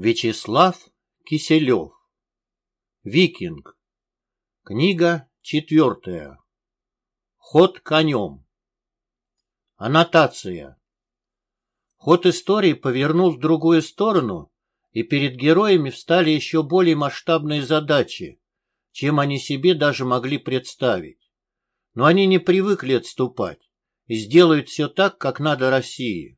Вячеслав Киселев. Викинг. Книга четвертая. Ход конем. Аннотация. Ход истории повернул в другую сторону, и перед героями встали еще более масштабные задачи, чем они себе даже могли представить. Но они не привыкли отступать и сделают все так, как надо России.